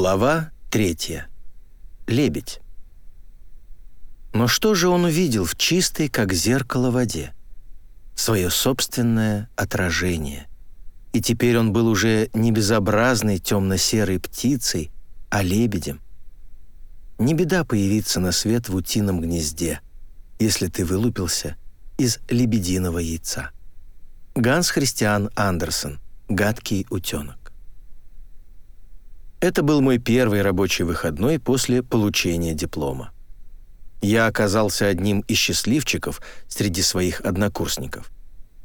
Глава третья. Лебедь. Но что же он увидел в чистой, как зеркало, воде? Свое собственное отражение. И теперь он был уже не безобразной темно-серой птицей, а лебедем. Не беда появиться на свет в утином гнезде, если ты вылупился из лебединого яйца. Ганс Христиан Андерсон. Гадкий утенок. Это был мой первый рабочий выходной после получения диплома. Я оказался одним из счастливчиков среди своих однокурсников.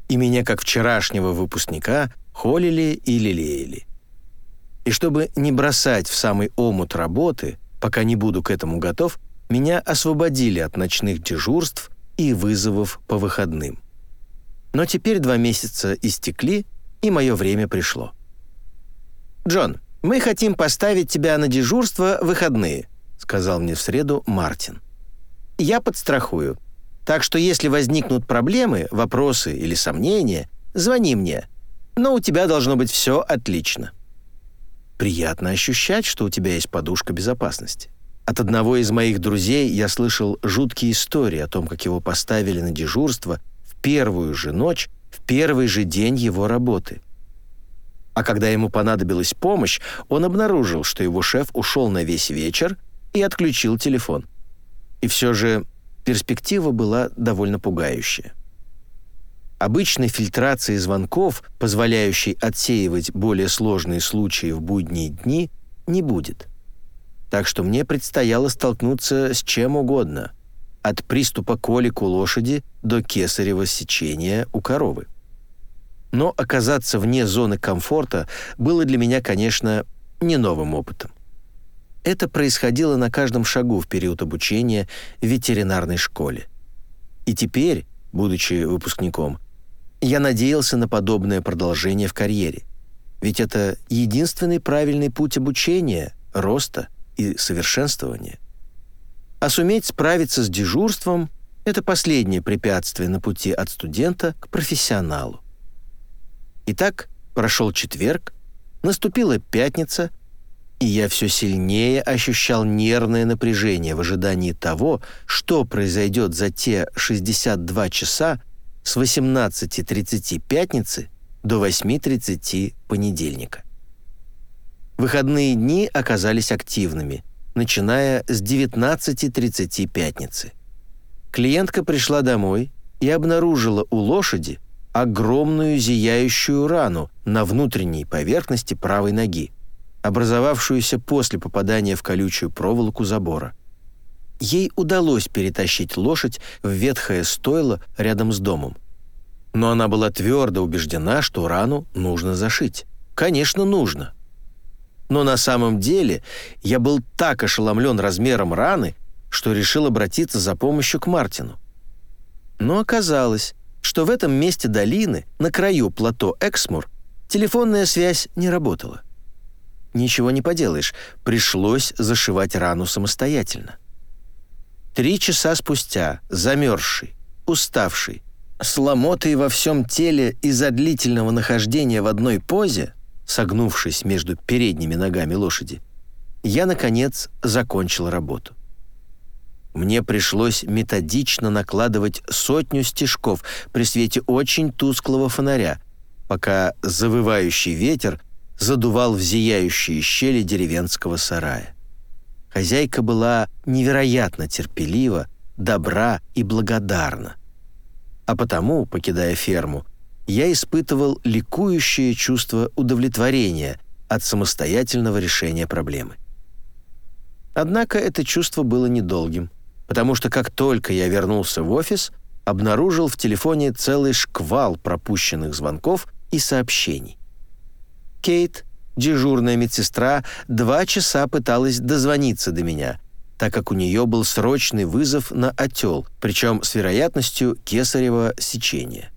И меня, как вчерашнего выпускника, холили и лелеяли. И чтобы не бросать в самый омут работы, пока не буду к этому готов, меня освободили от ночных дежурств и вызовов по выходным. Но теперь два месяца истекли, и мое время пришло. «Джон, «Мы хотим поставить тебя на дежурство выходные», сказал мне в среду Мартин. «Я подстрахую. Так что если возникнут проблемы, вопросы или сомнения, звони мне. Но у тебя должно быть все отлично». Приятно ощущать, что у тебя есть подушка безопасности. От одного из моих друзей я слышал жуткие истории о том, как его поставили на дежурство в первую же ночь, в первый же день его работы – а когда ему понадобилась помощь, он обнаружил, что его шеф ушел на весь вечер и отключил телефон. И все же перспектива была довольно пугающая. Обычной фильтрации звонков, позволяющей отсеивать более сложные случаи в будние дни, не будет. Так что мне предстояло столкнуться с чем угодно, от приступа колик у лошади до кесарево сечения у коровы. Но оказаться вне зоны комфорта было для меня, конечно, не новым опытом. Это происходило на каждом шагу в период обучения в ветеринарной школе. И теперь, будучи выпускником, я надеялся на подобное продолжение в карьере. Ведь это единственный правильный путь обучения, роста и совершенствования. А суметь справиться с дежурством – это последнее препятствие на пути от студента к профессионалу. Итак, прошел четверг, наступила пятница, и я все сильнее ощущал нервное напряжение в ожидании того, что произойдет за те 62 часа с 18.30 пятницы до 8.30 понедельника. Выходные дни оказались активными, начиная с 19.30 пятницы. Клиентка пришла домой и обнаружила у лошади огромную зияющую рану на внутренней поверхности правой ноги, образовавшуюся после попадания в колючую проволоку забора. Ей удалось перетащить лошадь в ветхое стойло рядом с домом. Но она была твердо убеждена, что рану нужно зашить. Конечно, нужно. Но на самом деле я был так ошеломлен размером раны, что решил обратиться за помощью к Мартину. Но оказалось, что в этом месте долины, на краю плато Эксмур, телефонная связь не работала. Ничего не поделаешь, пришлось зашивать рану самостоятельно. Три часа спустя, замерзший, уставший, с во всем теле из-за длительного нахождения в одной позе, согнувшись между передними ногами лошади, я, наконец, закончил работу. Мне пришлось методично накладывать сотню стежков при свете очень тусклого фонаря, пока завывающий ветер задувал в зияющие щели деревенского сарая. Хозяйка была невероятно терпелива, добра и благодарна. А потому, покидая ферму, я испытывал ликующее чувство удовлетворения от самостоятельного решения проблемы. Однако это чувство было недолгим – потому что как только я вернулся в офис, обнаружил в телефоне целый шквал пропущенных звонков и сообщений. Кейт, дежурная медсестра, два часа пыталась дозвониться до меня, так как у нее был срочный вызов на отел, причем с вероятностью кесарево сечения.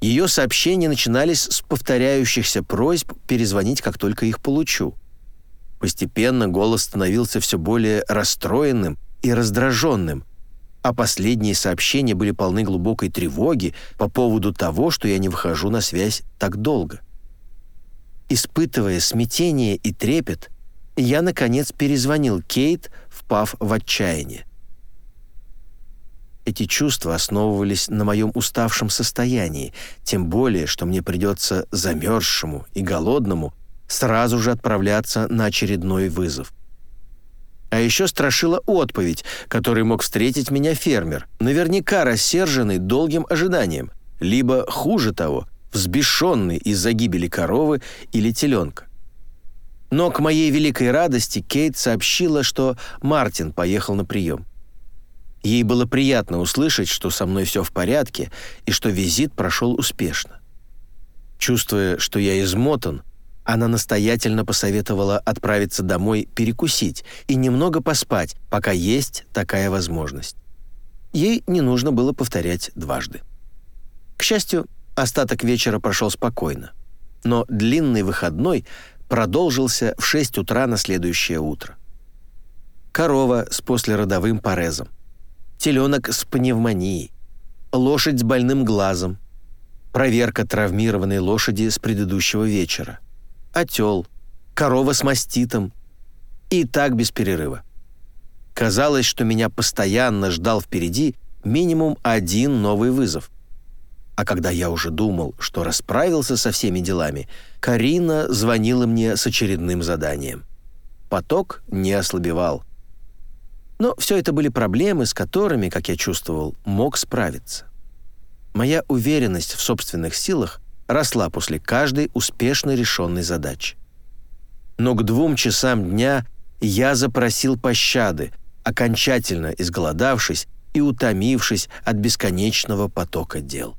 Ее сообщения начинались с повторяющихся просьб перезвонить, как только их получу. Постепенно голос становился все более расстроенным и раздраженным, а последние сообщения были полны глубокой тревоги по поводу того, что я не выхожу на связь так долго. Испытывая смятение и трепет, я, наконец, перезвонил Кейт, впав в отчаяние. Эти чувства основывались на моем уставшем состоянии, тем более, что мне придется замерзшему и голодному сразу же отправляться на очередной вызов. А еще страшила отповедь, которой мог встретить меня фермер, наверняка рассерженный долгим ожиданием, либо, хуже того, взбешенный из-за гибели коровы или теленка. Но к моей великой радости Кейт сообщила, что Мартин поехал на прием. Ей было приятно услышать, что со мной все в порядке и что визит прошел успешно. Чувствуя, что я измотан, она настоятельно посоветовала отправиться домой перекусить и немного поспать, пока есть такая возможность. Ей не нужно было повторять дважды. К счастью, остаток вечера прошел спокойно, но длинный выходной продолжился в 6 утра на следующее утро. Корова с послеродовым порезом, теленок с пневмонией, лошадь с больным глазом, проверка травмированной лошади с предыдущего вечера, отел, корова с маститом. И так без перерыва. Казалось, что меня постоянно ждал впереди минимум один новый вызов. А когда я уже думал, что расправился со всеми делами, Карина звонила мне с очередным заданием. Поток не ослабевал. Но все это были проблемы, с которыми, как я чувствовал, мог справиться. Моя уверенность в собственных силах росла после каждой успешно решенной задачи. Но к двум часам дня я запросил пощады, окончательно изголодавшись и утомившись от бесконечного потока дел.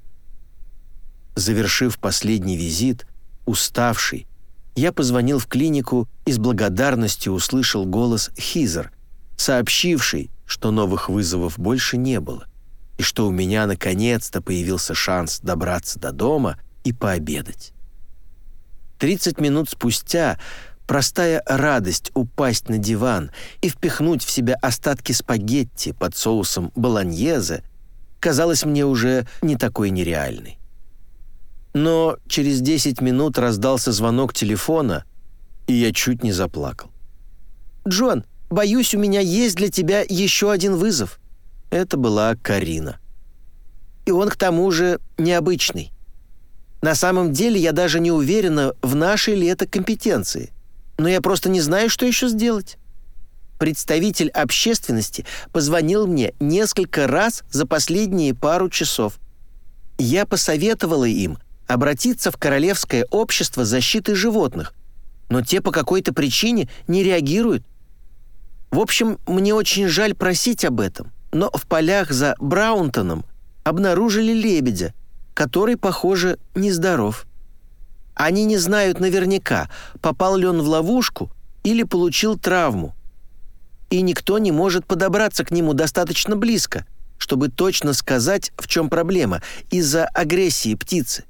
Завершив последний визит, уставший, я позвонил в клинику и с благодарностью услышал голос Хизер, сообщивший, что новых вызовов больше не было, и что у меня наконец-то появился шанс добраться до дома и пообедать. 30 минут спустя простая радость упасть на диван и впихнуть в себя остатки спагетти под соусом болоньезе казалась мне уже не такой нереальной. Но через 10 минут раздался звонок телефона, и я чуть не заплакал. «Джон, боюсь, у меня есть для тебя еще один вызов». Это была Карина. «И он к тому же необычный. На самом деле я даже не уверена, в нашей ли это компетенции. Но я просто не знаю, что еще сделать. Представитель общественности позвонил мне несколько раз за последние пару часов. Я посоветовала им обратиться в Королевское общество защиты животных, но те по какой-то причине не реагируют. В общем, мне очень жаль просить об этом, но в полях за Браунтоном обнаружили лебедя, который, похоже, нездоров. Они не знают наверняка, попал ли он в ловушку или получил травму. И никто не может подобраться к нему достаточно близко, чтобы точно сказать, в чем проблема, из-за агрессии птицы.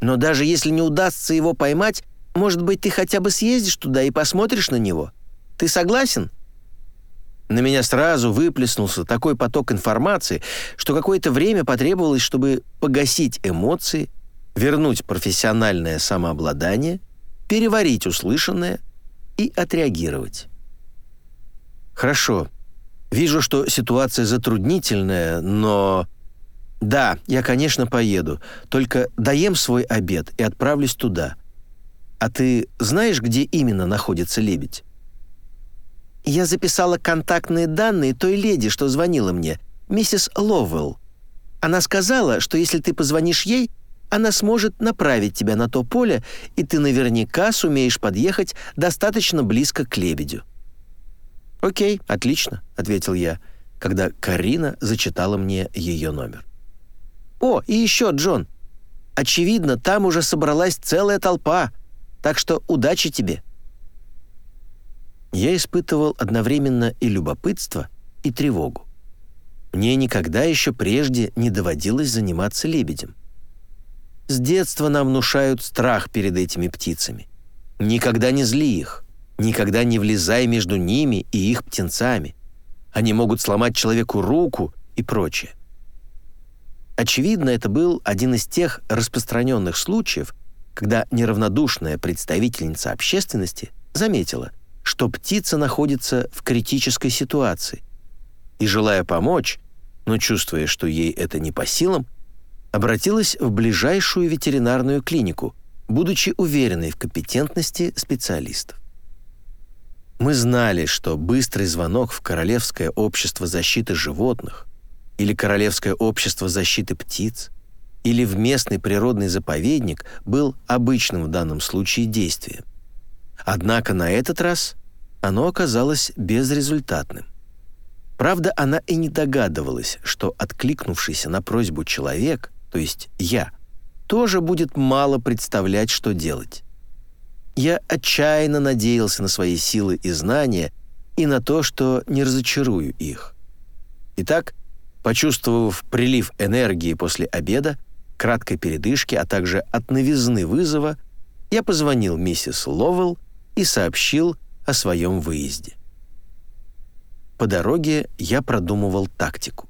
Но даже если не удастся его поймать, может быть, ты хотя бы съездишь туда и посмотришь на него? Ты согласен?» На меня сразу выплеснулся такой поток информации, что какое-то время потребовалось, чтобы погасить эмоции, вернуть профессиональное самообладание, переварить услышанное и отреагировать. Хорошо. Вижу, что ситуация затруднительная, но... Да, я, конечно, поеду. Только доем свой обед и отправлюсь туда. А ты знаешь, где именно находится лебедь? Я записала контактные данные той леди, что звонила мне, миссис Ловелл. Она сказала, что если ты позвонишь ей, она сможет направить тебя на то поле, и ты наверняка сумеешь подъехать достаточно близко к лебедю». «Окей, отлично», — ответил я, когда Карина зачитала мне ее номер. «О, и еще, Джон. Очевидно, там уже собралась целая толпа, так что удачи тебе» я испытывал одновременно и любопытство, и тревогу. Мне никогда еще прежде не доводилось заниматься лебедем. С детства нам внушают страх перед этими птицами. Никогда не зли их, никогда не влезай между ними и их птенцами. Они могут сломать человеку руку и прочее. Очевидно, это был один из тех распространенных случаев, когда неравнодушная представительница общественности заметила, что птица находится в критической ситуации. И, желая помочь, но чувствуя, что ей это не по силам, обратилась в ближайшую ветеринарную клинику, будучи уверенной в компетентности специалистов. Мы знали, что быстрый звонок в Королевское общество защиты животных или Королевское общество защиты птиц или в местный природный заповедник был обычным в данном случае действием. Однако на этот раз оно оказалось безрезультатным. Правда, она и не догадывалась, что откликнувшийся на просьбу человек, то есть я, тоже будет мало представлять, что делать. Я отчаянно надеялся на свои силы и знания и на то, что не разочарую их. Итак, почувствовав прилив энергии после обеда, краткой передышки, а также от новизны вызова, я позвонил миссис Ловелл и сообщил о своем выезде. По дороге я продумывал тактику.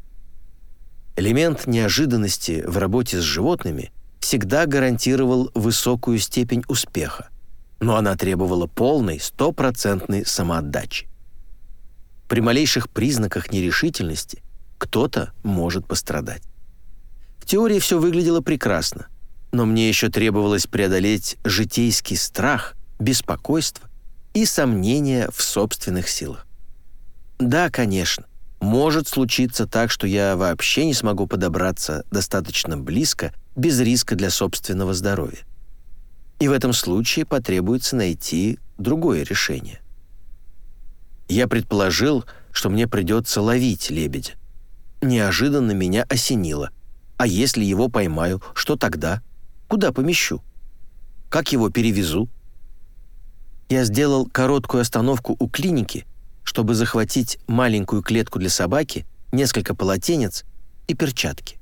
Элемент неожиданности в работе с животными всегда гарантировал высокую степень успеха, но она требовала полной, стопроцентной самоотдачи. При малейших признаках нерешительности кто-то может пострадать. В теории все выглядело прекрасно, но мне еще требовалось преодолеть житейский страх, беспокойство и сомнения в собственных силах. Да, конечно, может случиться так, что я вообще не смогу подобраться достаточно близко без риска для собственного здоровья. И в этом случае потребуется найти другое решение. Я предположил, что мне придется ловить лебедя. Неожиданно меня осенило. А если его поймаю, что тогда? Куда помещу? Как его перевезу? Я сделал короткую остановку у клиники, чтобы захватить маленькую клетку для собаки, несколько полотенец и перчатки.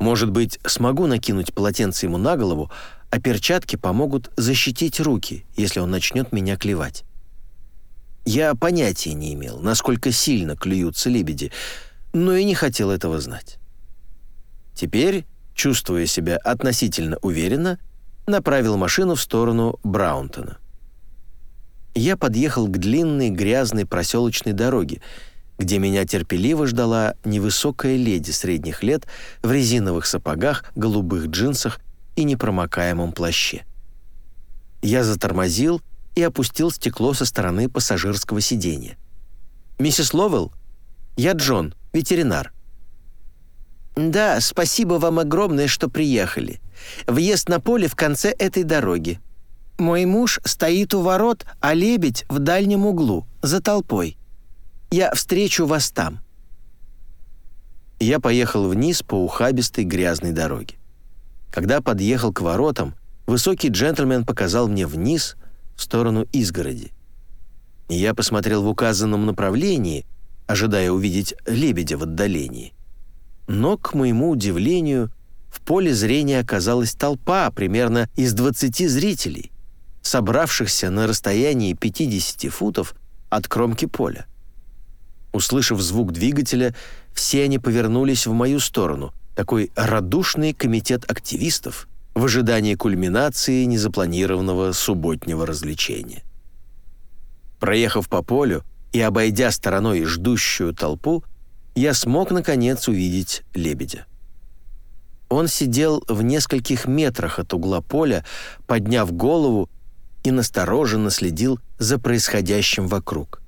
Может быть, смогу накинуть полотенце ему на голову, а перчатки помогут защитить руки, если он начнет меня клевать. Я понятия не имел, насколько сильно клюются лебеди, но и не хотел этого знать. Теперь, чувствуя себя относительно уверенно, направил машину в сторону Браунтона. Я подъехал к длинной грязной проселочной дороге, где меня терпеливо ждала невысокая леди средних лет в резиновых сапогах, голубых джинсах и непромокаемом плаще. Я затормозил и опустил стекло со стороны пассажирского сиденья. «Миссис Ловелл? Я Джон, ветеринар». «Да, спасибо вам огромное, что приехали. Въезд на поле в конце этой дороги. Мой муж стоит у ворот, а лебедь в дальнем углу, за толпой. Я встречу вас там». Я поехал вниз по ухабистой грязной дороге. Когда подъехал к воротам, высокий джентльмен показал мне вниз, в сторону изгороди. Я посмотрел в указанном направлении, ожидая увидеть лебедя в отдалении. Но, к моему удивлению, в поле зрения оказалась толпа примерно из 20 зрителей, собравшихся на расстоянии 50 футов от кромки поля. Услышав звук двигателя, все они повернулись в мою сторону, такой радушный комитет активистов в ожидании кульминации незапланированного субботнего развлечения. Проехав по полю и обойдя стороной ждущую толпу, я смог, наконец, увидеть лебедя. Он сидел в нескольких метрах от угла поля, подняв голову и настороженно следил за происходящим вокруг.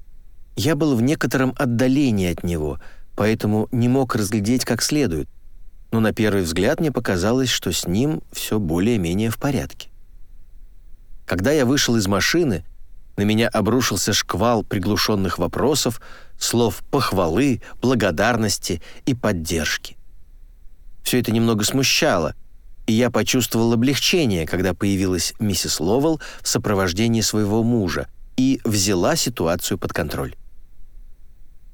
Я был в некотором отдалении от него, поэтому не мог разглядеть как следует, но на первый взгляд мне показалось, что с ним все более-менее в порядке. Когда я вышел из машины, на меня обрушился шквал приглушенных вопросов, слов похвалы, благодарности и поддержки. Все это немного смущало, и я почувствовал облегчение, когда появилась миссис Ловелл в сопровождении своего мужа и взяла ситуацию под контроль.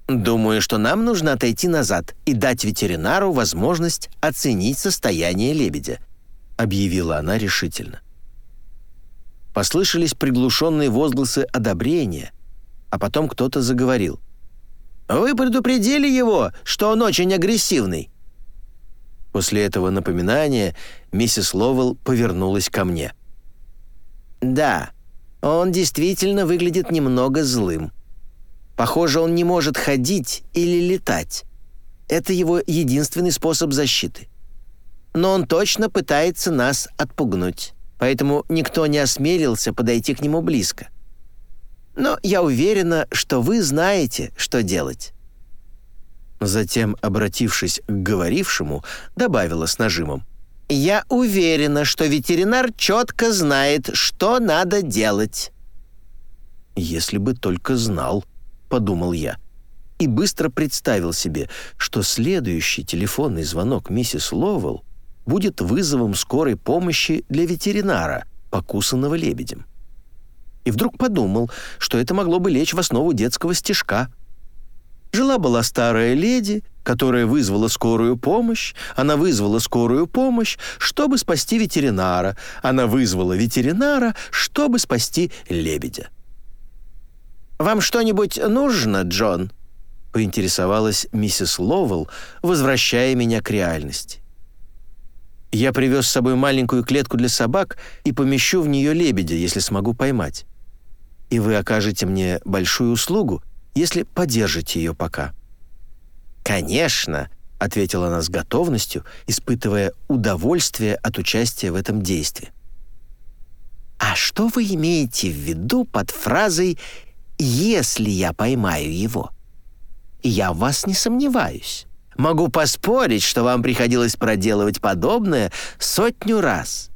Думаю, что нам нужно отойти назад и дать ветеринару возможность оценить состояние лебедя», — объявила она решительно. Послышались приглушенные возгласы одобрения, а потом кто-то заговорил. «Вы предупредили его, что он очень агрессивный?» После этого напоминания миссис Ловелл повернулась ко мне. «Да, Он действительно выглядит немного злым. Похоже, он не может ходить или летать. Это его единственный способ защиты. Но он точно пытается нас отпугнуть, поэтому никто не осмелился подойти к нему близко. Но я уверена, что вы знаете, что делать». Затем, обратившись к говорившему, добавила с нажимом. «Я уверена, что ветеринар четко знает, что надо делать». «Если бы только знал», — подумал я, и быстро представил себе, что следующий телефонный звонок миссис Ловелл будет вызовом скорой помощи для ветеринара, покусанного лебедем и вдруг подумал, что это могло бы лечь в основу детского стишка. Жила-была старая леди, которая вызвала скорую помощь, она вызвала скорую помощь, чтобы спасти ветеринара, она вызвала ветеринара, чтобы спасти лебедя. «Вам что-нибудь нужно, Джон?» — поинтересовалась миссис Ловелл, возвращая меня к реальности. «Я привез с собой маленькую клетку для собак и помещу в нее лебедя, если смогу поймать и вы окажете мне большую услугу, если подержите ее пока». «Конечно», — ответила она с готовностью, испытывая удовольствие от участия в этом действии. «А что вы имеете в виду под фразой «если я поймаю его»?» «Я в вас не сомневаюсь. Могу поспорить, что вам приходилось проделывать подобное сотню раз».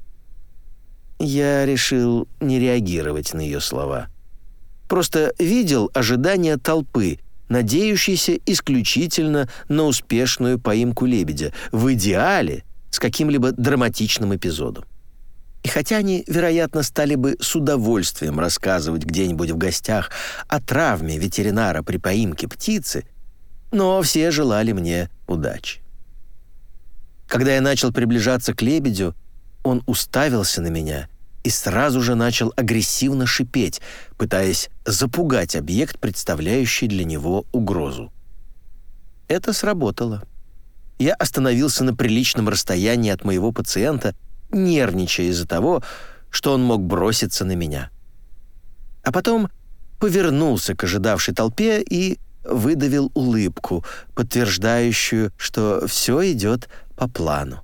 Я решил не реагировать на ее слова. Просто видел ожидания толпы, надеющейся исключительно на успешную поимку лебедя, в идеале с каким-либо драматичным эпизодом. И хотя они, вероятно, стали бы с удовольствием рассказывать где-нибудь в гостях о травме ветеринара при поимке птицы, но все желали мне удачи. Когда я начал приближаться к лебедю, он уставился на меня и сразу же начал агрессивно шипеть, пытаясь запугать объект, представляющий для него угрозу. Это сработало. Я остановился на приличном расстоянии от моего пациента, нервничая из-за того, что он мог броситься на меня. А потом повернулся к ожидавшей толпе и выдавил улыбку, подтверждающую, что все идет по плану.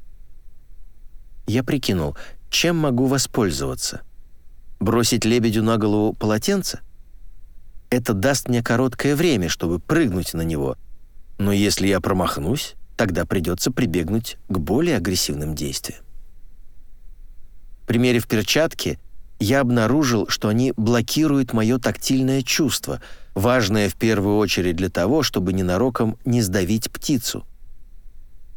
Я прикинул, чем могу воспользоваться? Бросить лебедю на голову полотенце? Это даст мне короткое время, чтобы прыгнуть на него. Но если я промахнусь, тогда придется прибегнуть к более агрессивным действиям. Примерив перчатки, я обнаружил, что они блокируют мое тактильное чувство, важное в первую очередь для того, чтобы ненароком не сдавить птицу —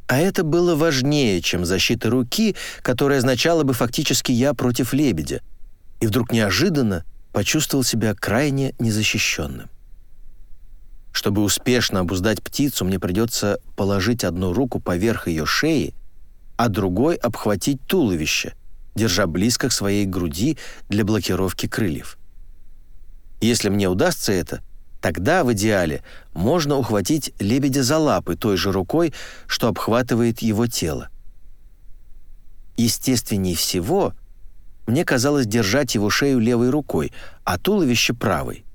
а это было важнее, чем защита руки, которая означала бы фактически «я против лебедя». И вдруг неожиданно почувствовал себя крайне незащищенным. Чтобы успешно обуздать птицу, мне придется положить одну руку поверх ее шеи, а другой обхватить туловище, держа близко к своей груди для блокировки крыльев. Если мне удастся это, Тогда, в идеале, можно ухватить лебедя за лапы той же рукой, что обхватывает его тело. Естественней всего мне казалось держать его шею левой рукой, а туловище правой.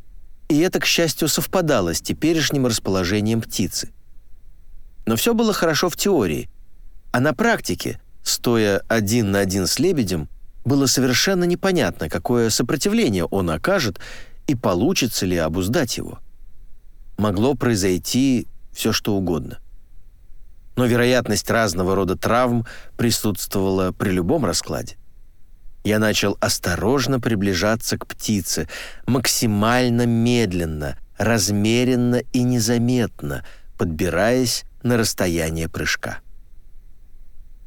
И это, к счастью, совпадало с теперешним расположением птицы. Но все было хорошо в теории, а на практике, стоя один на один с лебедем, было совершенно непонятно, какое сопротивление он окажет и получится ли обуздать его. Могло произойти все что угодно. Но вероятность разного рода травм присутствовала при любом раскладе. Я начал осторожно приближаться к птице, максимально медленно, размеренно и незаметно, подбираясь на расстояние прыжка.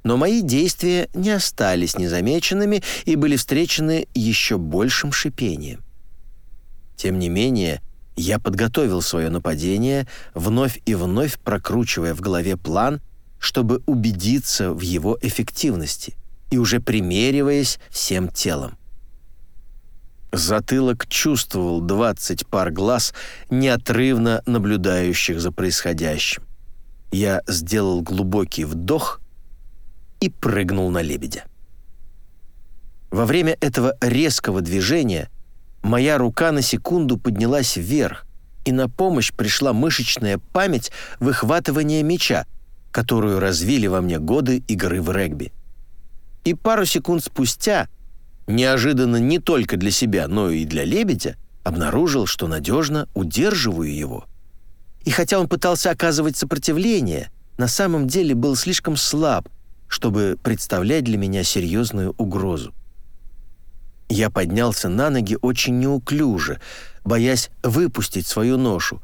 Но мои действия не остались незамеченными и были встречены еще большим шипением. Тем не менее, я подготовил свое нападение, вновь и вновь прокручивая в голове план, чтобы убедиться в его эффективности и уже примериваясь всем телом. Затылок чувствовал 20 пар глаз, неотрывно наблюдающих за происходящим. Я сделал глубокий вдох и прыгнул на лебедя. Во время этого резкого движения моя рука на секунду поднялась вверх, и на помощь пришла мышечная память выхватывания мяча, которую развили во мне годы игры в регби. И пару секунд спустя, неожиданно не только для себя, но и для лебедя, обнаружил, что надежно удерживаю его. И хотя он пытался оказывать сопротивление, на самом деле был слишком слаб, чтобы представлять для меня серьезную угрозу. Я поднялся на ноги очень неуклюже, боясь выпустить свою ношу,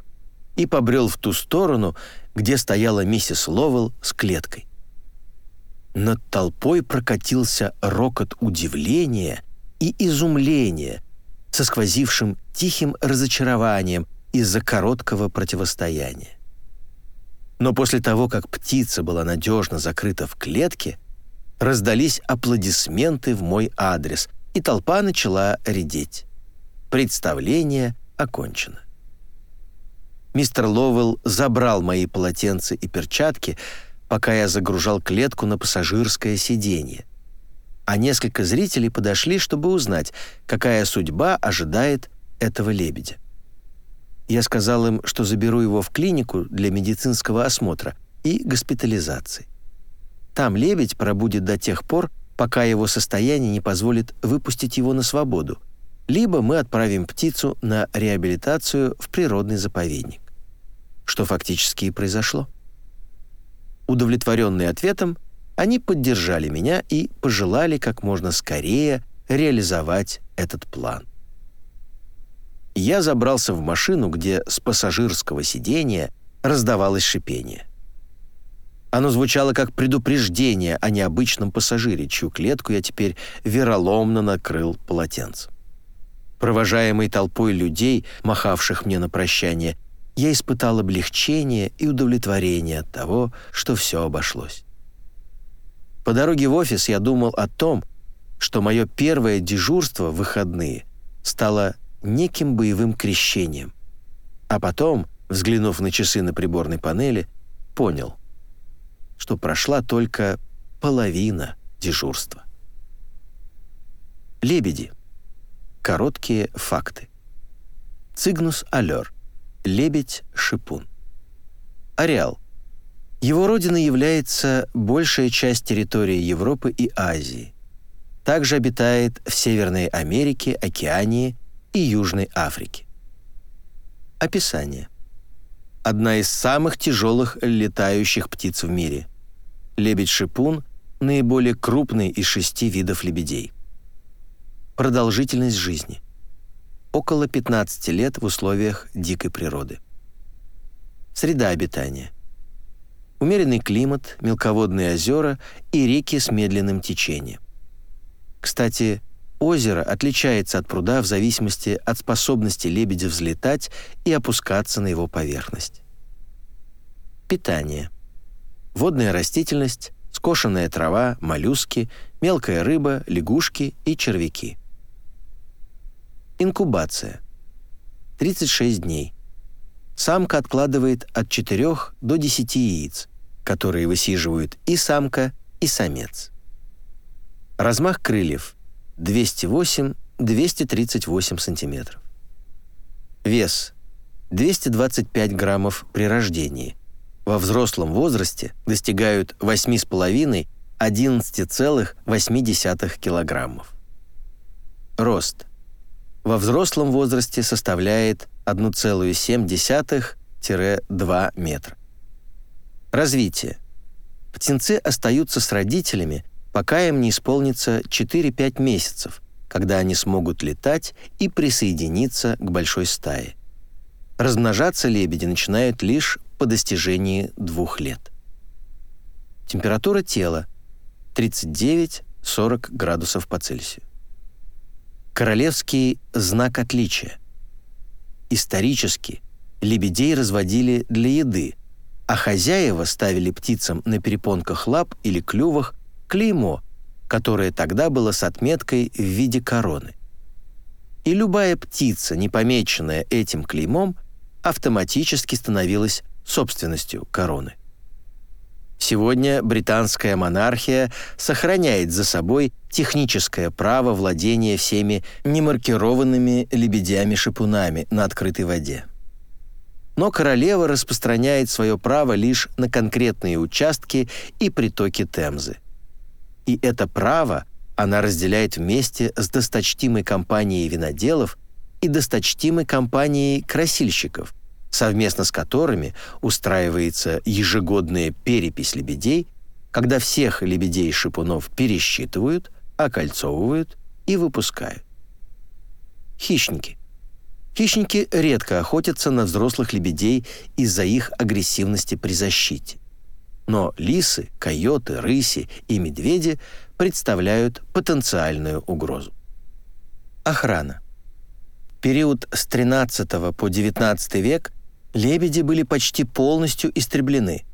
и побрел в ту сторону, где стояла миссис Ловелл с клеткой. Над толпой прокатился рокот удивления и изумления со сквозившим тихим разочарованием из-за короткого противостояния. Но после того, как птица была надежно закрыта в клетке, раздались аплодисменты в мой адрес, и толпа начала редеть. Представление окончено. Мистер Ловелл забрал мои полотенца и перчатки, пока я загружал клетку на пассажирское сиденье. А несколько зрителей подошли, чтобы узнать, какая судьба ожидает этого лебедя. Я сказал им, что заберу его в клинику для медицинского осмотра и госпитализации. Там лебедь пробудет до тех пор, пока его состояние не позволит выпустить его на свободу, либо мы отправим птицу на реабилитацию в природный заповедник. Что фактически и произошло. Удовлетворенные ответом, они поддержали меня и пожелали как можно скорее реализовать этот план. Я забрался в машину, где с пассажирского сидения раздавалось шипение. Оно звучало как предупреждение о необычном пассажире, чью клетку я теперь вероломно накрыл полотенцем. Провожаемый толпой людей, махавших мне на прощание, я испытал облегчение и удовлетворение от того, что все обошлось. По дороге в офис я думал о том, что мое первое дежурство в выходные стало неким боевым крещением. А потом, взглянув на часы на приборной панели, понял, что прошла только половина дежурства. Лебеди. Короткие факты. Цигнус алер. Лебедь-шипун. Ареал. Его родиной является большая часть территории Европы и Азии. Также обитает в Северной Америке, Океании и Южной Африке. Описание. Одна из самых тяжелых летающих птиц в мире. Лебедь-шипун – наиболее крупный из шести видов лебедей. Продолжительность жизни – около 15 лет в условиях дикой природы. Среда обитания. Умеренный климат, мелководные озера и реки с медленным течением. Кстати, озеро отличается от пруда в зависимости от способности лебедя взлетать и опускаться на его поверхность. Питание. Водная растительность, скошенная трава, моллюски, мелкая рыба, лягушки и червяки – Инкубация. 36 дней. Самка откладывает от 4 до 10 яиц, которые высиживают и самка, и самец. Размах крыльев 208-238 см. Вес 225 граммов при рождении. Во взрослом возрасте достигают 8,5-11,8 килограммов. Рост во взрослом возрасте составляет 1,7-2 метра. Развитие. Птенцы остаются с родителями, пока им не исполнится 4-5 месяцев, когда они смогут летать и присоединиться к большой стае. Размножаться лебеди начинают лишь по достижении двух лет. Температура тела 39-40 градусов по Цельсию. Королевский знак отличия. Исторически лебедей разводили для еды, а хозяева ставили птицам на перепонках лап или клювах клеймо, которое тогда было с отметкой в виде короны. И любая птица, не помеченная этим клеймом, автоматически становилась собственностью короны. Сегодня британская монархия сохраняет за собой техническое право владения всеми немаркированными лебедями-шипунами на открытой воде. Но королева распространяет свое право лишь на конкретные участки и притоки Темзы. И это право она разделяет вместе с досточтимой компанией виноделов и досточтимой компанией красильщиков – совместно с которыми устраивается ежегодная перепись лебедей, когда всех лебедей-шипунов пересчитывают, окольцовывают и выпускают. Хищники. Хищники редко охотятся на взрослых лебедей из-за их агрессивности при защите. Но лисы, койоты, рыси и медведи представляют потенциальную угрозу. Охрана. период с 13 по 19 век лебеди были почти полностью истреблены,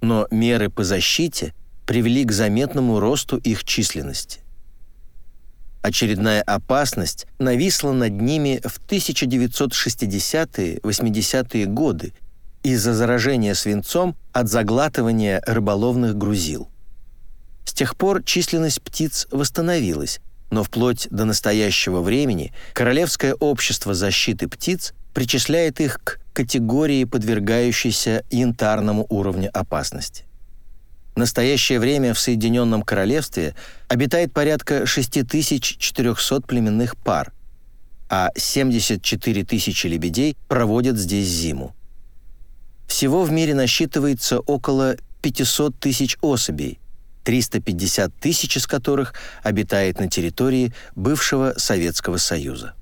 но меры по защите привели к заметному росту их численности. Очередная опасность нависла над ними в 1960-80-е годы из-за заражения свинцом от заглатывания рыболовных грузил. С тех пор численность птиц восстановилась, но вплоть до настоящего времени Королевское общество защиты птиц причисляет их к категории, подвергающейся янтарному уровню опасности. В настоящее время в Соединенном Королевстве обитает порядка 6400 племенных пар, а 74 тысячи лебедей проводят здесь зиму. Всего в мире насчитывается около 500 тысяч особей, 350 тысяч из которых обитает на территории бывшего Советского Союза.